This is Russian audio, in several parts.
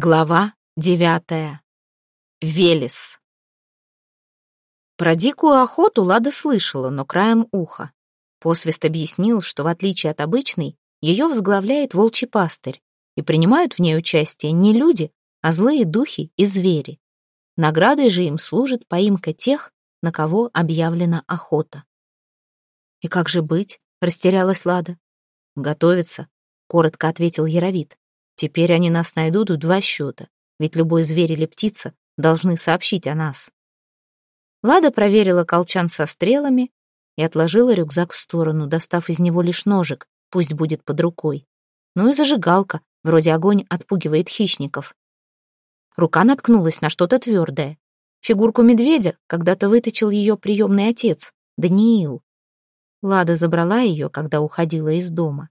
Глава девятая. Велес. Про дикую охоту Лада слышала, но краем уха. Посвист объяснил, что в отличие от обычной, ее возглавляет волчий пастырь, и принимают в ней участие не люди, а злые духи и звери. Наградой же им служит поимка тех, на кого объявлена охота. «И как же быть?» — растерялась Лада. «Готовиться», — коротко ответил Яровит. Теперь они нас найдут в два счета, ведь любой зверь или птица должны сообщить о нас. Лада проверила колчан со стрелами и отложила рюкзак в сторону, достав из него лишь ножик, пусть будет под рукой. Ну и зажигалка, вроде огонь отпугивает хищников. Рука наткнулась на что-то твердое. Фигурку медведя когда-то выточил ее приемный отец, Даниил. Лада забрала ее, когда уходила из дома.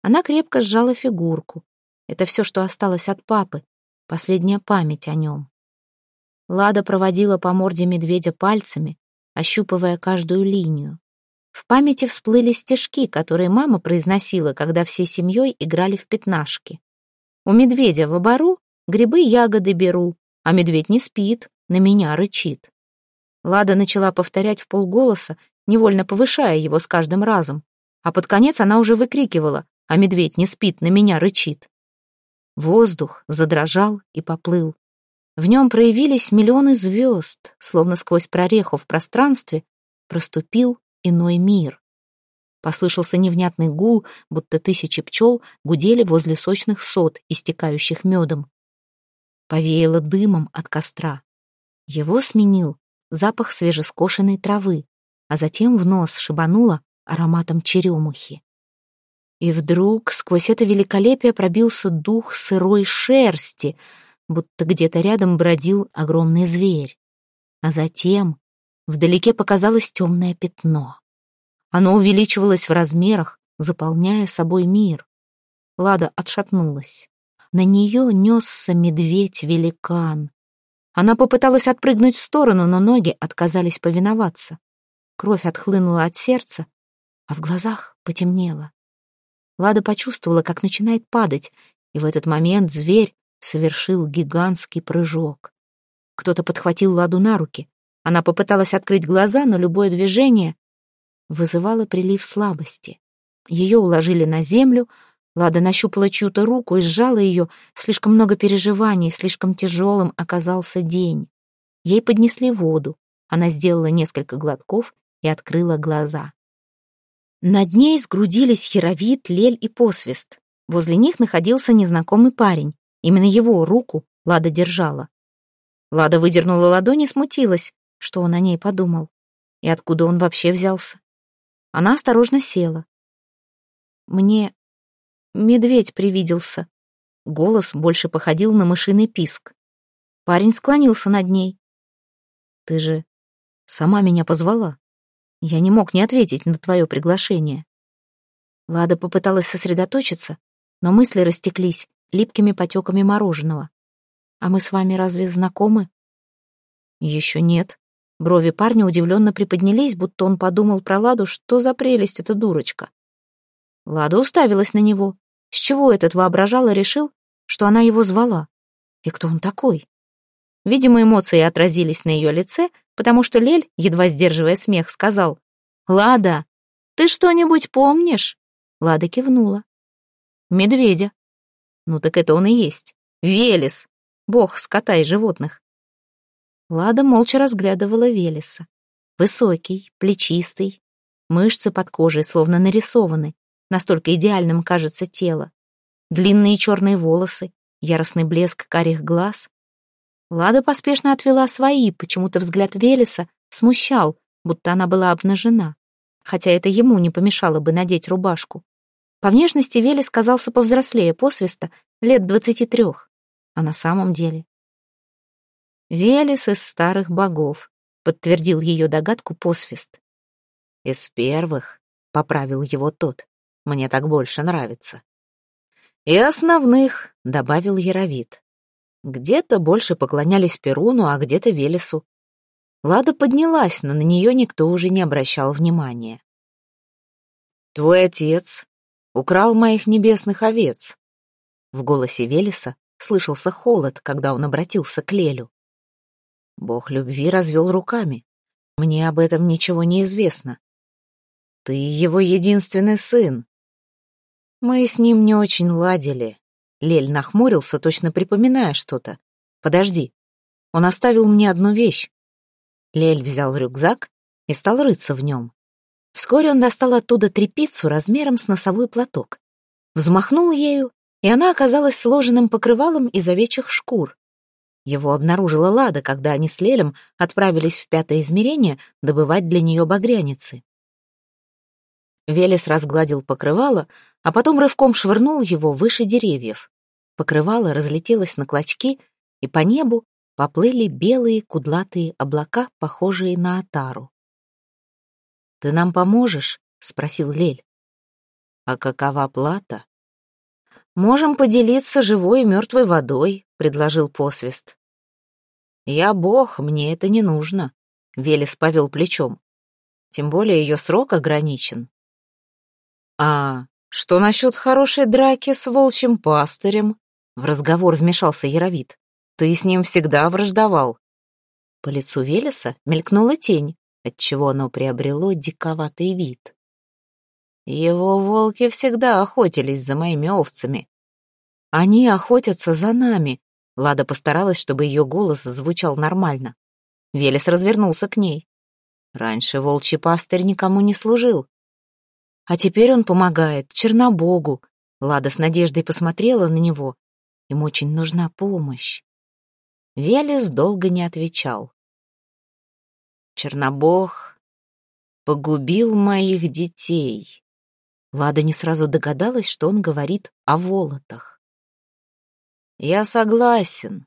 Она крепко сжала фигурку, это все, что осталось от папы, последняя память о нем. Лада проводила по морде медведя пальцами, ощупывая каждую линию. В памяти всплыли стежки, которые мама произносила, когда всей семьей играли в пятнашки. У медведя в обору грибы ягоды беру, а медведь не спит, на меня рычит. Лада начала повторять в полголоса, невольно повышая его с каждым разом, а под конец она уже выкрикивала, а медведь не спит, на меня рычит. Воздух задрожал и поплыл. В нем проявились миллионы звезд, словно сквозь прореху в пространстве проступил иной мир. Послышался невнятный гул, будто тысячи пчел гудели возле сочных сот, истекающих медом. Повеяло дымом от костра. Его сменил запах свежескошенной травы, а затем в нос шибануло ароматом черемухи. И вдруг сквозь это великолепие пробился дух сырой шерсти, будто где-то рядом бродил огромный зверь. А затем вдалеке показалось темное пятно. Оно увеличивалось в размерах, заполняя собой мир. Лада отшатнулась. На нее несся медведь-великан. Она попыталась отпрыгнуть в сторону, но ноги отказались повиноваться. Кровь отхлынула от сердца, а в глазах потемнело. Лада почувствовала, как начинает падать, и в этот момент зверь совершил гигантский прыжок. Кто-то подхватил Ладу на руки. Она попыталась открыть глаза, но любое движение вызывало прилив слабости. Ее уложили на землю, Лада нащупала чью-то руку и сжала ее. Слишком много переживаний, слишком тяжелым оказался день. Ей поднесли воду. Она сделала несколько глотков и открыла глаза. Над ней сгрудились Херовит, Лель и Посвист. Возле них находился незнакомый парень. Именно его руку Лада держала. Лада выдернула ладонь и смутилась, что он о ней подумал. И откуда он вообще взялся? Она осторожно села. Мне медведь привиделся. Голос больше походил на мышиный писк. Парень склонился над ней. «Ты же сама меня позвала?» Я не мог не ответить на твое приглашение. Лада попыталась сосредоточиться, но мысли растеклись липкими потеками мороженого. А мы с вами разве знакомы? Еще нет. Брови парня удивленно приподнялись, будто он подумал про Ладу, что за прелесть эта дурочка. Лада уставилась на него. С чего этот воображал и решил, что она его звала? И кто он такой? Видимо, эмоции отразились на ее лице, потому что Лель, едва сдерживая смех, сказал «Лада, ты что-нибудь помнишь?» Лада кивнула. «Медведя». «Ну так это он и есть. Велес, бог скота и животных». Лада молча разглядывала Велеса. Высокий, плечистый, мышцы под кожей словно нарисованы, настолько идеальным кажется тело. Длинные черные волосы, яростный блеск карих глаз, Лада поспешно отвела свои, почему-то взгляд Велеса смущал, будто она была обнажена, хотя это ему не помешало бы надеть рубашку. По внешности Велес казался повзрослее посвиста, лет двадцати трех, а на самом деле... Велес из старых богов, подтвердил ее догадку посвист. Из первых, поправил его тот, мне так больше нравится. И основных, добавил Яровит. Где-то больше поклонялись Перуну, а где-то Велесу. Лада поднялась, но на нее никто уже не обращал внимания. «Твой отец украл моих небесных овец». В голосе Велеса слышался холод, когда он обратился к Лелю. Бог любви развел руками. Мне об этом ничего не известно. Ты его единственный сын. Мы с ним не очень ладили. Лель нахмурился, точно припоминая что-то. Подожди. Он оставил мне одну вещь. Лель взял рюкзак и стал рыться в нем. Вскоре он достал оттуда трепицу размером с носовой платок. Взмахнул ею, и она оказалась сложенным покрывалом из овечьих шкур. Его обнаружила Лада, когда они с Лелем отправились в пятое измерение добывать для нее багряницы. Велес разгладил покрывало, а потом рывком швырнул его выше деревьев. Покрывало разлетелось на клочки, и по небу поплыли белые кудлатые облака, похожие на отару. «Ты нам поможешь?» — спросил Лель. «А какова плата?» «Можем поделиться живой и мертвой водой», — предложил посвист. «Я бог, мне это не нужно», — Велес повел плечом. «Тем более ее срок ограничен». «А что насчет хорошей драки с волчьим пастырем?» В разговор вмешался Яровит. «Ты с ним всегда враждовал». По лицу Велеса мелькнула тень, отчего оно приобрело диковатый вид. Его волки всегда охотились за моими овцами. Они охотятся за нами. Лада постаралась, чтобы ее голос звучал нормально. Велес развернулся к ней. Раньше волчий пастырь никому не служил. А теперь он помогает Чернобогу. Лада с надеждой посмотрела на него. Им очень нужна помощь. Велес долго не отвечал. Чернобог погубил моих детей. Лада не сразу догадалась, что он говорит о волотах. Я согласен,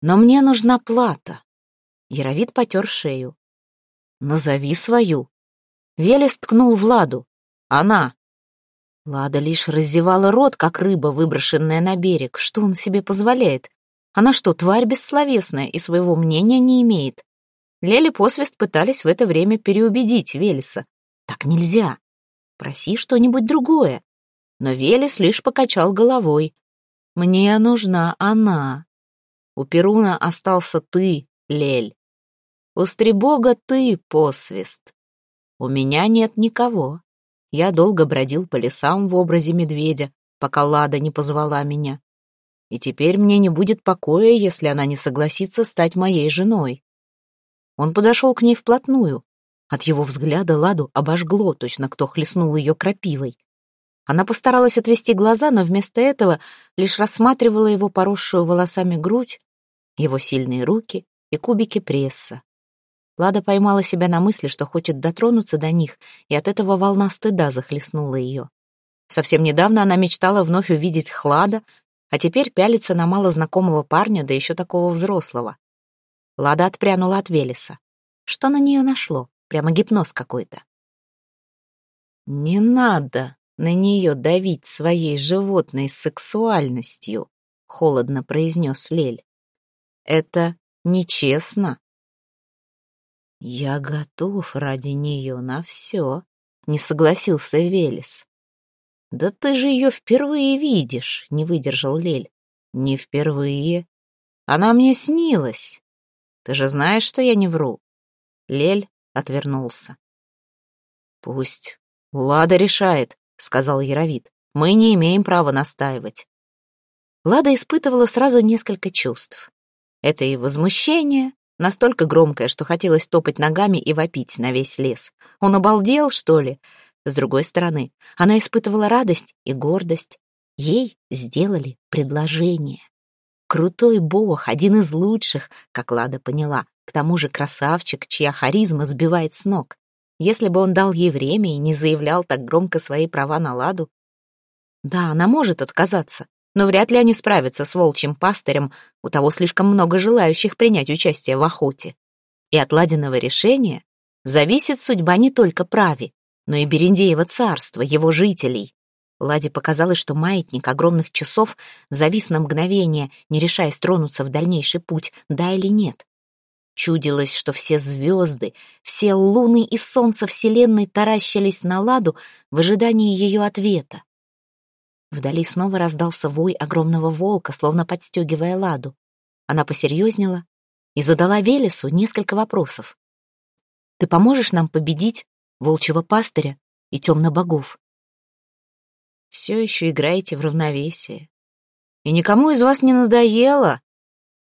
но мне нужна плата. Яровид потер шею. Назови свою. Велес ткнул в Ладу. Она. Лада лишь раздевала рот, как рыба, выброшенная на берег. Что он себе позволяет? Она что, тварь бессловесная и своего мнения не имеет? Лели посвист пытались в это время переубедить Велеса. Так нельзя. Проси что-нибудь другое. Но Велес лишь покачал головой. Мне нужна она. У Перуна остался ты, Лель. У Стребога ты, посвист. У меня нет никого. Я долго бродил по лесам в образе медведя, пока Лада не позвала меня. И теперь мне не будет покоя, если она не согласится стать моей женой. Он подошел к ней вплотную. От его взгляда Ладу обожгло, точно кто хлестнул ее крапивой. Она постаралась отвести глаза, но вместо этого лишь рассматривала его поросшую волосами грудь, его сильные руки и кубики пресса. Лада поймала себя на мысли, что хочет дотронуться до них, и от этого волна стыда захлестнула ее. Совсем недавно она мечтала вновь увидеть Хлада, а теперь пялится на малознакомого парня, да еще такого взрослого. Лада отпрянула от Велеса. Что на нее нашло? Прямо гипноз какой-то. «Не надо на нее давить своей животной сексуальностью», — холодно произнес Лель. «Это нечестно». «Я готов ради нее на все», — не согласился Велес. «Да ты же ее впервые видишь», — не выдержал Лель. «Не впервые. Она мне снилась. Ты же знаешь, что я не вру». Лель отвернулся. «Пусть. Лада решает», — сказал Яровит. «Мы не имеем права настаивать». Лада испытывала сразу несколько чувств. Это и возмущение, Настолько громкое, что хотелось топать ногами и вопить на весь лес. Он обалдел, что ли? С другой стороны, она испытывала радость и гордость. Ей сделали предложение. Крутой бог, один из лучших, как Лада поняла. К тому же красавчик, чья харизма сбивает с ног. Если бы он дал ей время и не заявлял так громко свои права на Ладу... Да, она может отказаться, но вряд ли они справятся с волчьим пастырем, у того слишком много желающих принять участие в охоте. И от Ладиного решения зависит судьба не только Прави, но и Берендеева царства, его жителей. Ладе показалось, что маятник огромных часов завис на мгновение, не решаясь тронуться в дальнейший путь, да или нет. Чудилось, что все звезды, все луны и солнца Вселенной таращились на Ладу в ожидании ее ответа. Вдали снова раздался вой огромного волка, словно подстегивая ладу. Она посерьезнела и задала Велесу несколько вопросов. «Ты поможешь нам победить волчьего пастыря и темно-богов?» «Все еще играете в равновесие. И никому из вас не надоело?»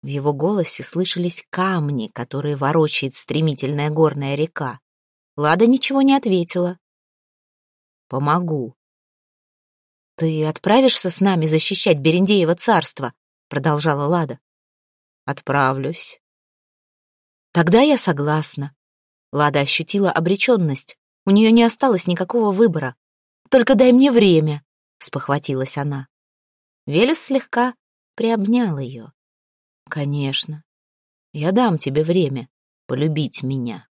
В его голосе слышались камни, которые ворочает стремительная горная река. Лада ничего не ответила. «Помогу», «Ты отправишься с нами защищать Берендеево царство?» — продолжала Лада. «Отправлюсь». «Тогда я согласна». Лада ощутила обреченность. У нее не осталось никакого выбора. «Только дай мне время», — спохватилась она. Велес слегка приобнял ее. «Конечно. Я дам тебе время полюбить меня».